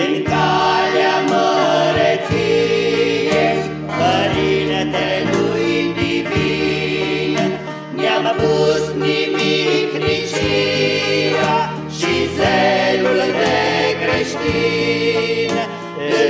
Din calea măreției, Părinte lui divin, Ne-am pus nimicnicia și zelul de creștin. Îl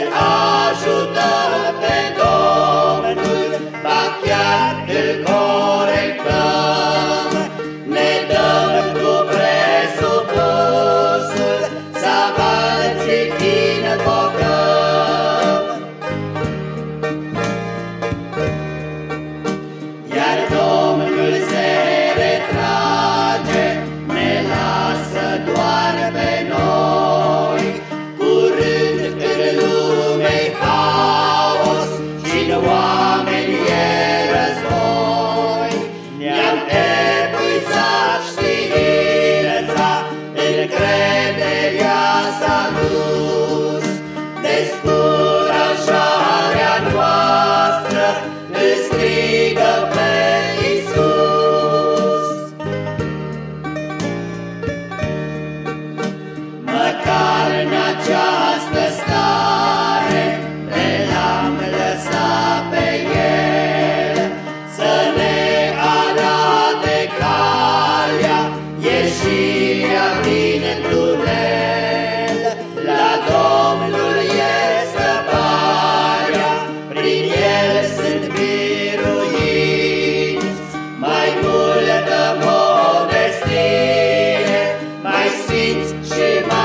retrage, ne lasă doar pe noi. Curând în lume haos și în oameni e război. Ne-am epuizat știința, încrederea s-a dus. Descurajarea noastră îți she might.